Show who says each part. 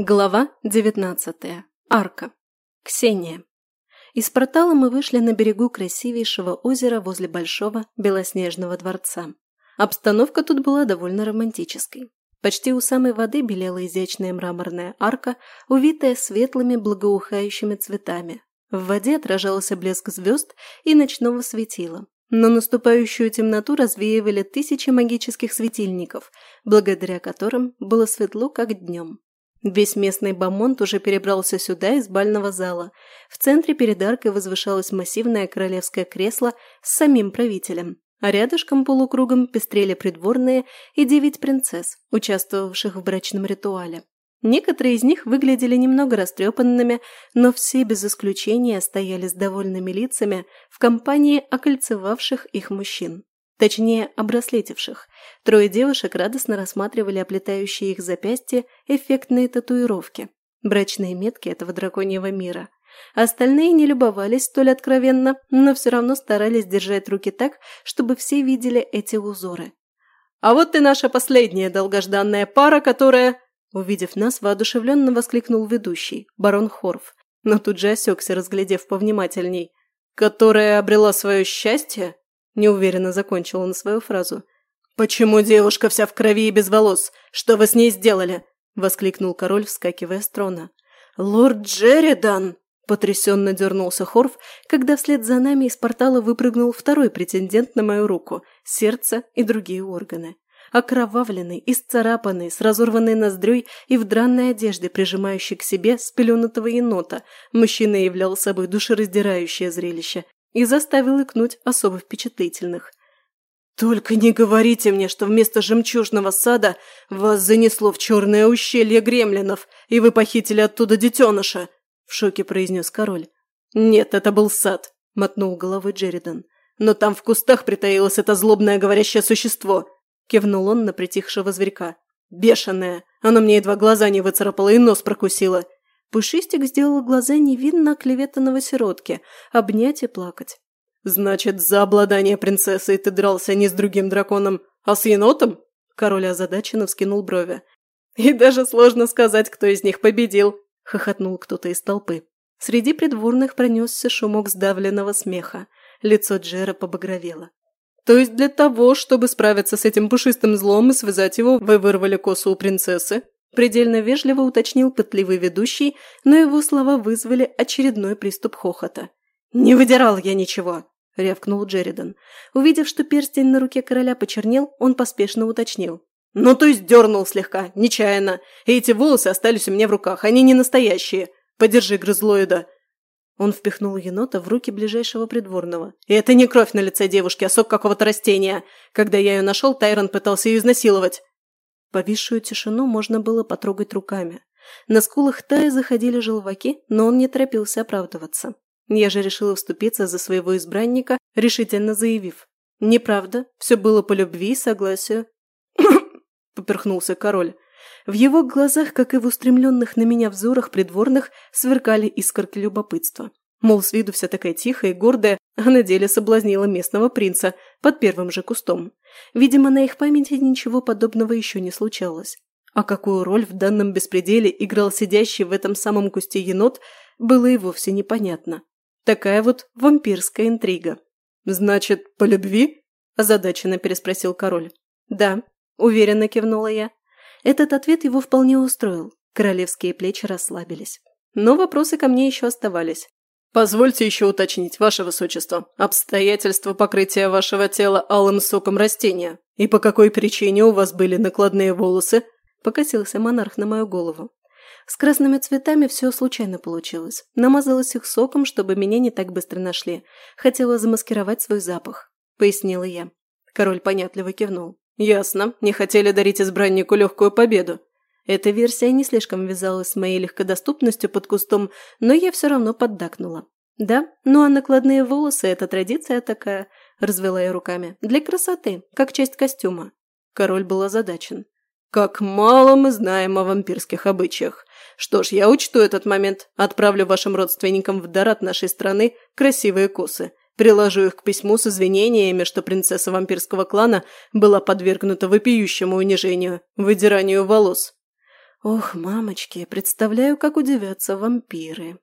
Speaker 1: Глава 19. Арка. Ксения. Из портала мы вышли на берегу красивейшего озера возле большого белоснежного дворца. Обстановка тут была довольно романтической. Почти у самой воды белела изящная мраморная арка, увитая светлыми благоухающими цветами. В воде отражался блеск звезд и ночного светила. Но наступающую темноту развеивали тысячи магических светильников, благодаря которым было светло, как днем. Весь местный бомонд уже перебрался сюда из бального зала. В центре перед аркой возвышалось массивное королевское кресло с самим правителем, а рядышком полукругом пестрели придворные и девять принцесс, участвовавших в брачном ритуале. Некоторые из них выглядели немного растрепанными, но все без исключения стояли с довольными лицами в компании окольцевавших их мужчин. Точнее, обраслетивших. Трое девушек радостно рассматривали оплетающие их запястья эффектные татуировки. Брачные метки этого драконьего мира. Остальные не любовались столь откровенно, но все равно старались держать руки так, чтобы все видели эти узоры. «А вот и наша последняя долгожданная пара, которая...» Увидев нас, воодушевленно воскликнул ведущий, барон Хорф, но тут же осекся, разглядев повнимательней. «Которая обрела свое счастье?» Неуверенно закончил он свою фразу. «Почему девушка вся в крови и без волос? Что вы с ней сделали?» Воскликнул король, вскакивая с трона. «Лорд Джеридан!» Потрясенно дернулся Хорф, когда вслед за нами из портала выпрыгнул второй претендент на мою руку, сердце и другие органы. Окровавленный, исцарапанный, с разорванной ноздрёй и в дранной одежде, прижимающий к себе спеленутого енота, мужчина являл собой душераздирающее зрелище, и заставил икнуть особо впечатлительных. «Только не говорите мне, что вместо жемчужного сада вас занесло в черное ущелье гремлинов, и вы похитили оттуда детеныша!» – в шоке произнес король. «Нет, это был сад», – мотнул головой Джеридан. «Но там в кустах притаилось это злобное говорящее существо», – кивнул он на притихшего зверька. «Бешеное! Оно мне едва глаза не выцарапало и нос прокусило. Пушистик сделал глаза невинно оклеветанного сиротки, обнять и плакать. «Значит, за обладание принцессой ты дрался не с другим драконом, а с енотом?» Король озадаченно вскинул брови. «И даже сложно сказать, кто из них победил», – хохотнул кто-то из толпы. Среди придворных пронесся шумок сдавленного смеха. Лицо Джера побагровело. «То есть для того, чтобы справиться с этим пушистым злом и связать его, вы вырвали косу у принцессы?» Предельно вежливо уточнил пытливый ведущий, но его слова вызвали очередной приступ хохота. «Не выдирал я ничего!» – рявкнул Джеридан. Увидев, что перстень на руке короля почернел, он поспешно уточнил. «Ну, то есть дернул слегка, нечаянно. И эти волосы остались у меня в руках, они не настоящие. Подержи грызлоида!» Он впихнул енота в руки ближайшего придворного. «И это не кровь на лице девушки, а сок какого-то растения. Когда я ее нашел, Тайрон пытался ее изнасиловать. Повисшую тишину можно было потрогать руками. На скулах Тая заходили желваки, но он не торопился оправдываться. Я же решила вступиться за своего избранника, решительно заявив. «Неправда, все было по любви и согласию». поперхнулся король. В его глазах, как и в устремленных на меня взорах придворных, сверкали искорки любопытства. Мол, с виду вся такая тихая и гордая, а на деле соблазнила местного принца под первым же кустом. Видимо, на их памяти ничего подобного еще не случалось. А какую роль в данном беспределе играл сидящий в этом самом кусте енот, было и вовсе непонятно. Такая вот вампирская интрига. «Значит, по любви?» – озадаченно переспросил король. «Да», – уверенно кивнула я. Этот ответ его вполне устроил. Королевские плечи расслабились. Но вопросы ко мне еще оставались. «Позвольте еще уточнить, ваше высочество, обстоятельства покрытия вашего тела алым соком растения. И по какой причине у вас были накладные волосы?» Покосился монарх на мою голову. С красными цветами все случайно получилось. Намазалась их соком, чтобы меня не так быстро нашли. Хотела замаскировать свой запах. Пояснила я. Король понятливо кивнул. «Ясно. Не хотели дарить избраннику легкую победу. Эта версия не слишком вязалась с моей легкодоступностью под кустом, но я все равно поддакнула. «Да, ну а накладные волосы – это традиция такая», – развела я руками. «Для красоты, как часть костюма». Король был озадачен. «Как мало мы знаем о вампирских обычаях. Что ж, я учту этот момент. Отправлю вашим родственникам в дар от нашей страны красивые косы. Приложу их к письму с извинениями, что принцесса вампирского клана была подвергнута вопиющему унижению, выдиранию волос. Ох, мамочки, представляю, как удивятся вампиры.